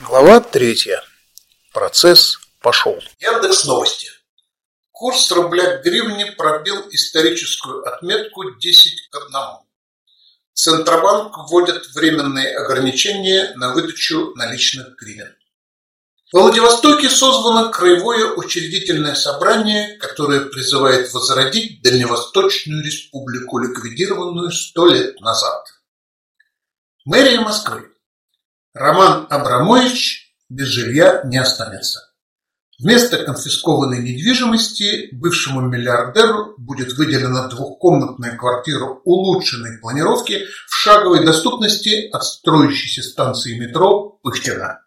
Глава третья. Процесс пошел. Яндекс Новости. Курс рубля к гривне пробил историческую отметку 10 к 1. Центробанк вводит временные ограничения на выдачу наличных гривен. В Владивостоке созвано краевое учредительное собрание, которое призывает возродить Дальневосточную республику, ликвидированную сто лет назад. Мэрия Москвы. Роман Абрамович без жилья не останется. Вместо конфискованной недвижимости бывшему миллиардеру будет выделена двухкомнатная квартира улучшенной планировки в шаговой доступности от строящейся станции метро Пыхтина.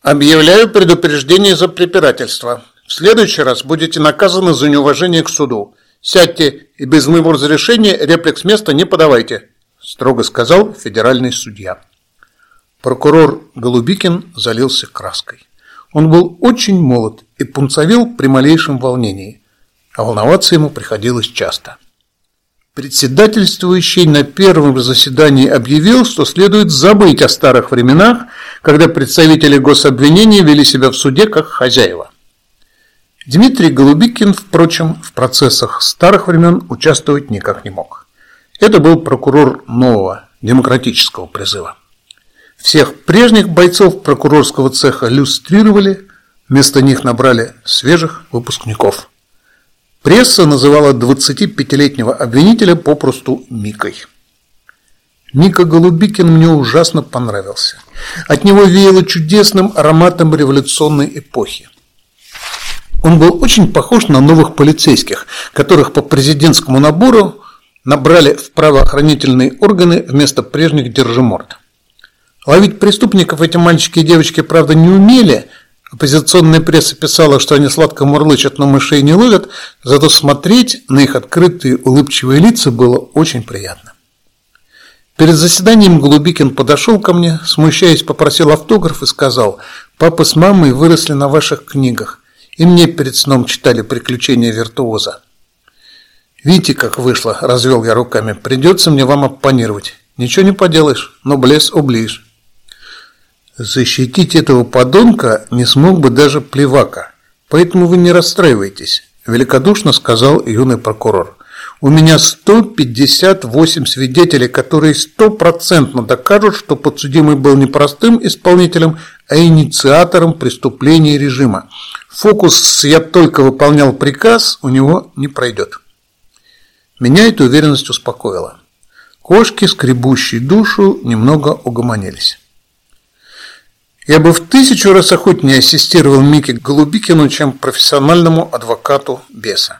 Объявляю предупреждение за препирательство. В следующий раз будете наказаны за неуважение к суду. Сядьте и без моего разрешения реплик с места не подавайте, строго сказал федеральный судья. Прокурор Голубикин залился краской. Он был очень молод и пунцовел при малейшем волнении, а волноваться ему приходилось часто. Председательствующий на первом заседании объявил, что следует забыть о старых временах, когда представители гособвинения вели себя в суде как хозяева. Дмитрий Голубикин, впрочем, в процессах старых времен участвовать никак не мог. Это был прокурор нового демократического призыва. Всех прежних бойцов прокурорского цеха люстрировали, вместо них набрали свежих выпускников. Пресса называла 25-летнего обвинителя попросту Микой. Мика Голубикин мне ужасно понравился. От него веяло чудесным ароматом революционной эпохи. Он был очень похож на новых полицейских, которых по президентскому набору набрали в правоохранительные органы вместо прежних держиморд. Ловить преступников эти мальчики и девочки, правда, не умели. Оппозиционная пресса писала, что они сладко мурлычат, но мышей не ловят, зато смотреть на их открытые улыбчивые лица было очень приятно. Перед заседанием Голубикин подошел ко мне, смущаясь, попросил автограф и сказал, «Папа с мамой выросли на ваших книгах, и мне перед сном читали «Приключения виртуоза». «Видите, как вышло», – развел я руками, – «придется мне вам оппонировать. Ничего не поделаешь, но блес оближ». Защитить этого подонка не смог бы даже плевака. Поэтому вы не расстраивайтесь, великодушно сказал юный прокурор. У меня 158 свидетелей, которые стопроцентно докажут, что подсудимый был не простым исполнителем, а инициатором преступления режима. Фокус «я только выполнял приказ» у него не пройдет. Меня эта уверенность успокоила. Кошки, скребущие душу, немного угомонились. Я бы в тысячу раз охотнее ассистировал Мике Голубикину, чем профессиональному адвокату беса.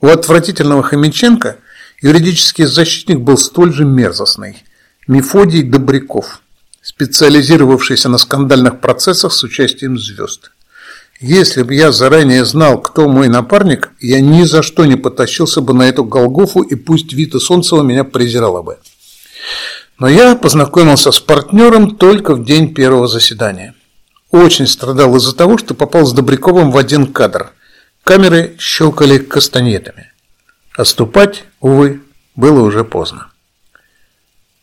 У отвратительного Хомяченко юридический защитник был столь же мерзостный – Мефодий Добряков, специализировавшийся на скандальных процессах с участием звезд. Если бы я заранее знал, кто мой напарник, я ни за что не потащился бы на эту Голгофу, и пусть Вита Солнцева меня презирала бы. Но я познакомился с партнером только в день первого заседания. Очень страдал из-за того, что попал с Добряковым в один кадр. Камеры щелкали кастанетами. Отступать, увы, было уже поздно.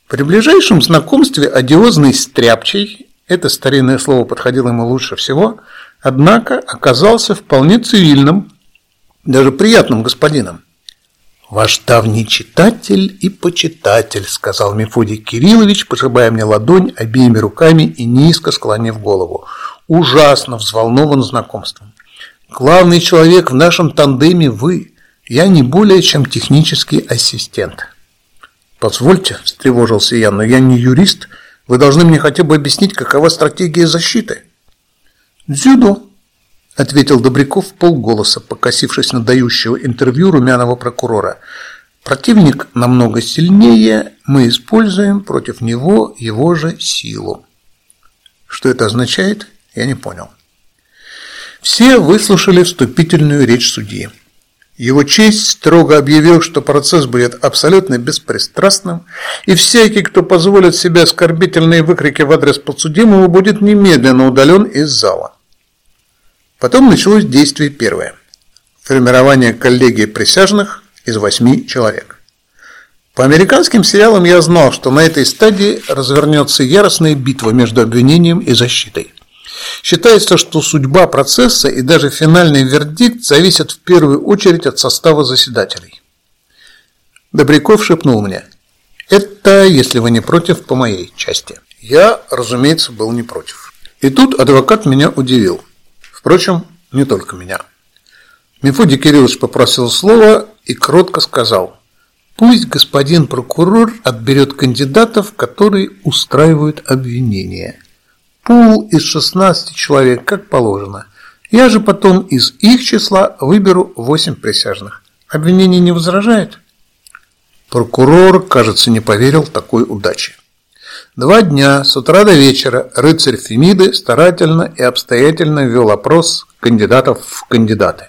При ближайшем знакомстве одиозный стряпчий, это старинное слово подходило ему лучше всего, однако оказался вполне цивильным, даже приятным господином. «Ваш давний читатель и почитатель», — сказал Мефодий Кириллович, пожимая мне ладонь обеими руками и низко склонив голову. «Ужасно взволнован знакомством. Главный человек в нашем тандеме вы. Я не более чем технический ассистент». «Позвольте», — встревожился я, — «но я не юрист. Вы должны мне хотя бы объяснить, какова стратегия защиты». «Дзюдо», ответил Добряков полголоса, покосившись на дающего интервью румяного прокурора. Противник намного сильнее, мы используем против него его же силу. Что это означает, я не понял. Все выслушали вступительную речь судьи. Его честь строго объявил, что процесс будет абсолютно беспристрастным, и всякий, кто позволит себе оскорбительные выкрики в адрес подсудимого, будет немедленно удален из зала. Потом началось действие первое. Формирование коллегии присяжных из восьми человек. По американским сериалам я знал, что на этой стадии развернется яростная битва между обвинением и защитой. Считается, что судьба процесса и даже финальный вердикт зависят в первую очередь от состава заседателей. Добряков шепнул мне. Это, если вы не против, по моей части. Я, разумеется, был не против. И тут адвокат меня удивил. Впрочем, не только меня. Мефодий Кириллович попросил слова и кротко сказал. Пусть господин прокурор отберет кандидатов, которые устраивают обвинение. Пул из 16 человек, как положено. Я же потом из их числа выберу 8 присяжных. Обвинение не возражает? Прокурор, кажется, не поверил такой удаче. Два дня, с утра до вечера, рыцарь Фемиды старательно и обстоятельно вел опрос кандидатов в кандидаты.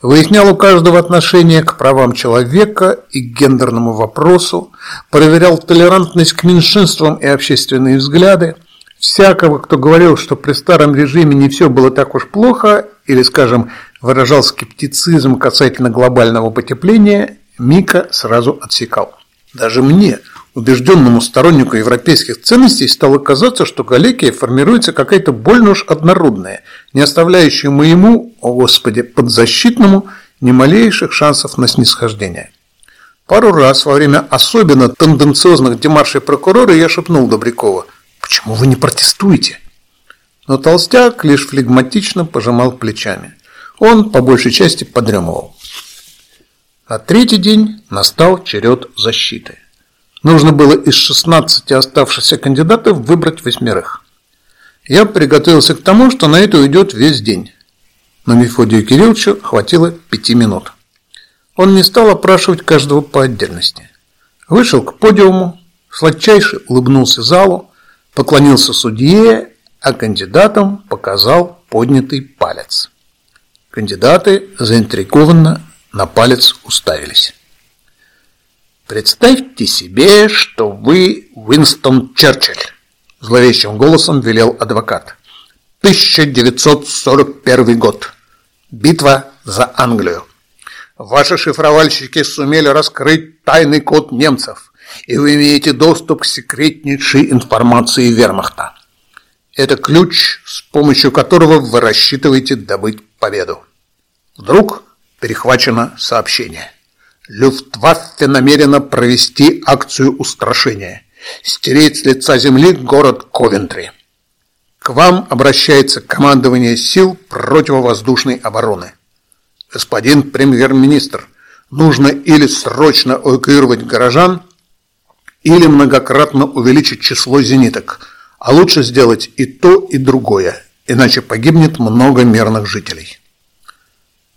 Выяснял у каждого отношение к правам человека и к гендерному вопросу, проверял толерантность к меньшинствам и общественные взгляды. Всякого, кто говорил, что при старом режиме не все было так уж плохо, или, скажем, выражал скептицизм касательно глобального потепления, Мика сразу отсекал. Даже мне, убежденному стороннику европейских ценностей, стало казаться, что Галекия формируется какая-то больно уж однородная, не оставляющая моему, о господи, подзащитному, ни малейших шансов на снисхождение. Пару раз во время особенно тенденциозных демаршей прокурора я шепнул Добрякова, «Почему вы не протестуете?» Но толстяк лишь флегматично пожимал плечами. Он, по большей части, подремывал. А третий день настал черед защиты. Нужно было из 16 оставшихся кандидатов выбрать восьмерых. Я приготовился к тому, что на это уйдет весь день. Но Мефодию Кирилловичу хватило пяти минут. Он не стал опрашивать каждого по отдельности. Вышел к подиуму, сладчайше улыбнулся залу, поклонился судье, а кандидатам показал поднятый палец. Кандидаты заинтригованно на палец уставились. «Представьте себе, что вы Уинстон Черчилль», – зловещим голосом велел адвокат. «1941 год. Битва за Англию. Ваши шифровальщики сумели раскрыть тайный код немцев, и вы имеете доступ к секретнейшей информации вермахта. Это ключ, с помощью которого вы рассчитываете добыть победу. Вдруг перехвачено сообщение. Люфтваффе намерена провести акцию устрашения. Стереть с лица земли город Ковентри. К вам обращается командование сил противовоздушной обороны. Господин премьер-министр, нужно или срочно эвакуировать горожан, или многократно увеличить число зениток, а лучше сделать и то, и другое, иначе погибнет много мирных жителей.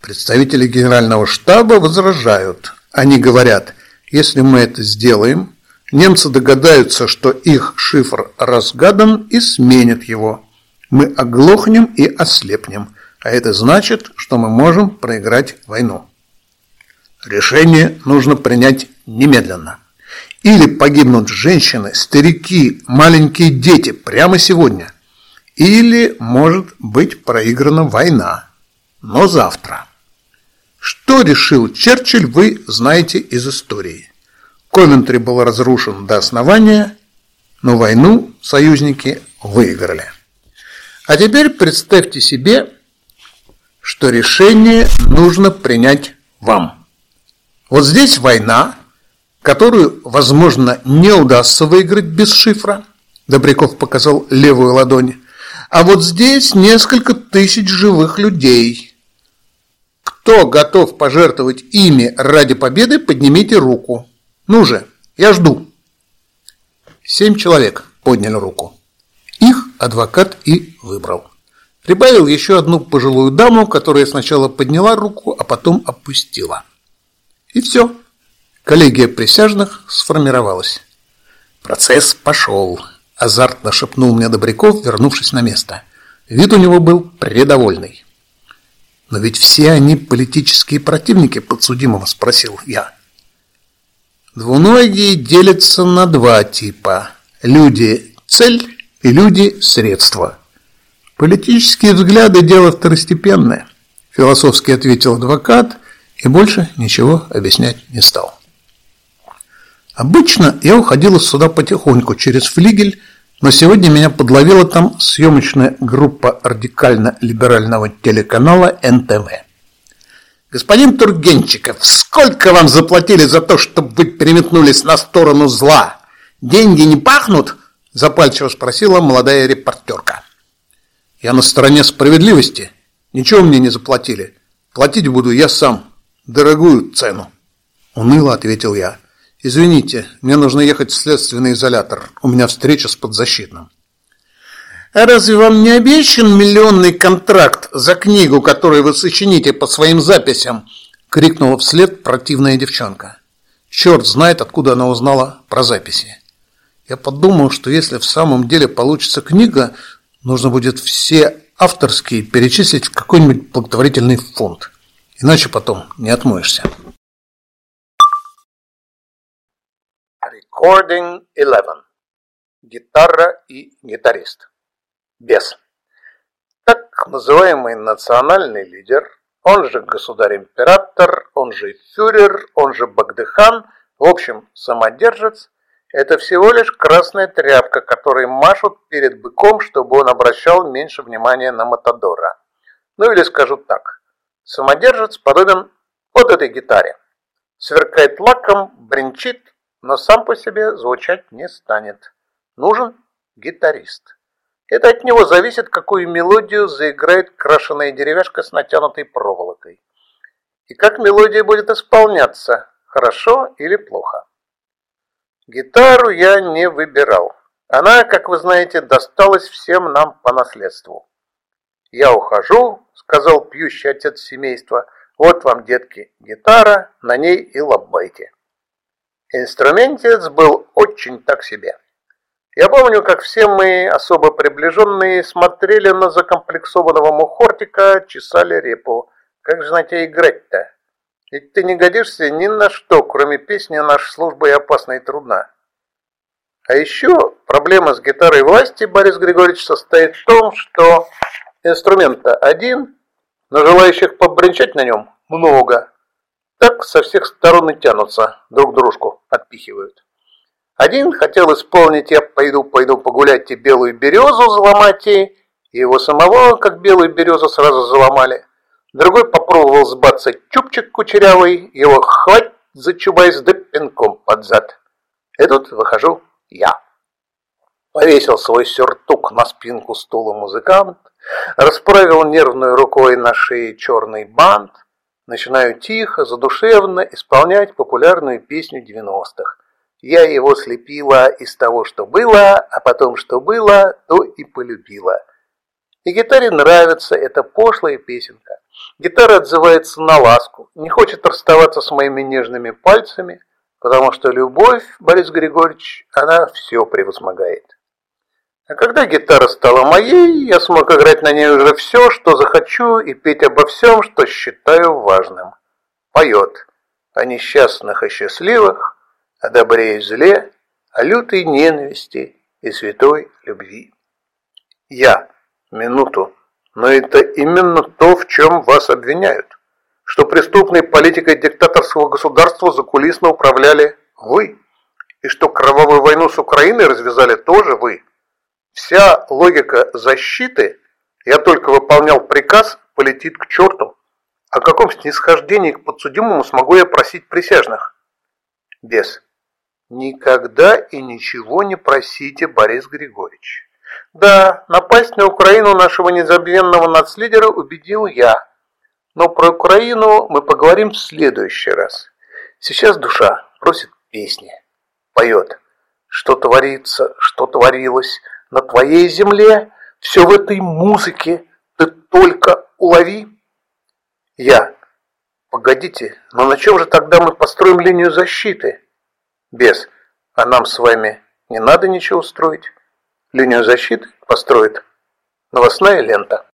Представители генерального штаба возражают. Они говорят, если мы это сделаем, немцы догадаются, что их шифр разгадан и сменят его. Мы оглохнем и ослепнем, а это значит, что мы можем проиграть войну. Решение нужно принять немедленно. Или погибнут женщины, старики, маленькие дети прямо сегодня. Или может быть проиграна война, но завтра. Что решил Черчилль, вы знаете из истории. Ковентри был разрушен до основания, но войну союзники выиграли. А теперь представьте себе, что решение нужно принять вам. Вот здесь война, которую, возможно, не удастся выиграть без шифра. Добряков показал левую ладонь. А вот здесь несколько тысяч живых людей – кто готов пожертвовать ими ради победы, поднимите руку. Ну же, я жду. Семь человек подняли руку. Их адвокат и выбрал. Прибавил еще одну пожилую даму, которая сначала подняла руку, а потом опустила. И все. Коллегия присяжных сформировалась. Процесс пошел. Азартно шепнул мне Добряков, вернувшись на место. Вид у него был предовольный. Но ведь все они политические противники подсудимого, спросил я. Двуногие делятся на два типа. Люди – цель и люди – средства. Политические взгляды – дело второстепенное, философски ответил адвокат и больше ничего объяснять не стал. Обычно я уходила сюда потихоньку через флигель, но сегодня меня подловила там съемочная группа радикально-либерального телеканала НТВ. «Господин Тургенчиков, сколько вам заплатили за то, чтобы вы переметнулись на сторону зла? Деньги не пахнут?» – запальчиво спросила молодая репортерка. «Я на стороне справедливости. Ничего мне не заплатили. Платить буду я сам. Дорогую цену». Уныло ответил я. «Извините, мне нужно ехать в следственный изолятор. У меня встреча с подзащитным». А разве вам не обещан миллионный контракт за книгу, которую вы сочините по своим записям? Крикнула вслед противная девчонка. Черт знает, откуда она узнала про записи. Я подумал, что если в самом деле получится книга, нужно будет все авторские перечислить в какой-нибудь благотворительный фонд. Иначе потом не отмоешься. Recording 11. Гитара и гитарист. Бес. Так называемый национальный лидер, он же государь-император, он же фюрер, он же Багдыхан, в общем, самодержец, это всего лишь красная тряпка, которой машут перед быком, чтобы он обращал меньше внимания на Матадора. Ну или скажу так, самодержец подобен вот этой гитаре. Сверкает лаком, бренчит, но сам по себе звучать не станет. Нужен гитарист. Это от него зависит, какую мелодию заиграет крашеная деревяшка с натянутой проволокой. И как мелодия будет исполняться, хорошо или плохо. Гитару я не выбирал. Она, как вы знаете, досталась всем нам по наследству. «Я ухожу», — сказал пьющий отец семейства, — «вот вам, детки, гитара, на ней и лобайте». Инструментец был очень так себе. Я помню, как все мы, особо приближенные, смотрели на закомплексованного мухортика, чесали репу. Как же на тебя играть-то? Ведь ты не годишься ни на что, кроме песни «Наша служба и опасна и трудна». А еще проблема с гитарой власти, Борис Григорьевич, состоит в том, что инструмента один, но желающих побренчать на нем много. Так со всех сторон и тянутся, друг дружку отпихивают. Один хотел исполнить «Я пойду, пойду погулять и белую березу заломать и его самого, как белую березу, сразу заломали. Другой попробовал сбаться чубчик кучерявый, его хвать зачубаясь да пинком под зад. И тут выхожу я. Повесил свой сюртук на спинку стула музыкант, расправил нервной рукой на шее черный бант, начинаю тихо, задушевно исполнять популярную песню девяностых. Я его слепила из того, что было, а потом, что было, то и полюбила. И гитаре нравится эта пошлая песенка. Гитара отзывается на ласку, не хочет расставаться с моими нежными пальцами, потому что любовь, Борис Григорьевич, она все превозмогает. А когда гитара стала моей, я смог играть на ней уже все, что захочу, и петь обо всем, что считаю важным. Поет о несчастных и счастливых, о добре и зле, о лютой ненависти и святой любви. Я, минуту, но это именно то, в чем вас обвиняют, что преступной политикой диктаторского государства закулисно управляли вы, и что кровавую войну с Украиной развязали тоже вы. Вся логика защиты «я только выполнял приказ» полетит к черту. О каком снисхождении к подсудимому смогу я просить присяжных? Без. Никогда и ничего не просите, Борис Григорьевич. Да, напасть на Украину нашего незабвенного нацлидера убедил я. Но про Украину мы поговорим в следующий раз. Сейчас душа просит песни, поет. Что творится, что творилось на твоей земле, все в этой музыке ты только улови. Я. Погодите, но на чем же тогда мы построим линию защиты? Без. А нам с вами не надо ничего устроить. Линию защиты построит новостная лента.